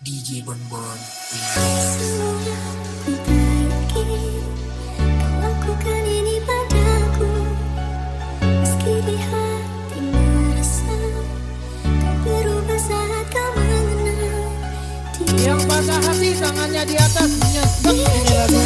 DJ Bon Bon. Yang patah hati tangannya di atas lagu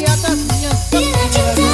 ребята, меня...